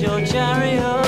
your chariot.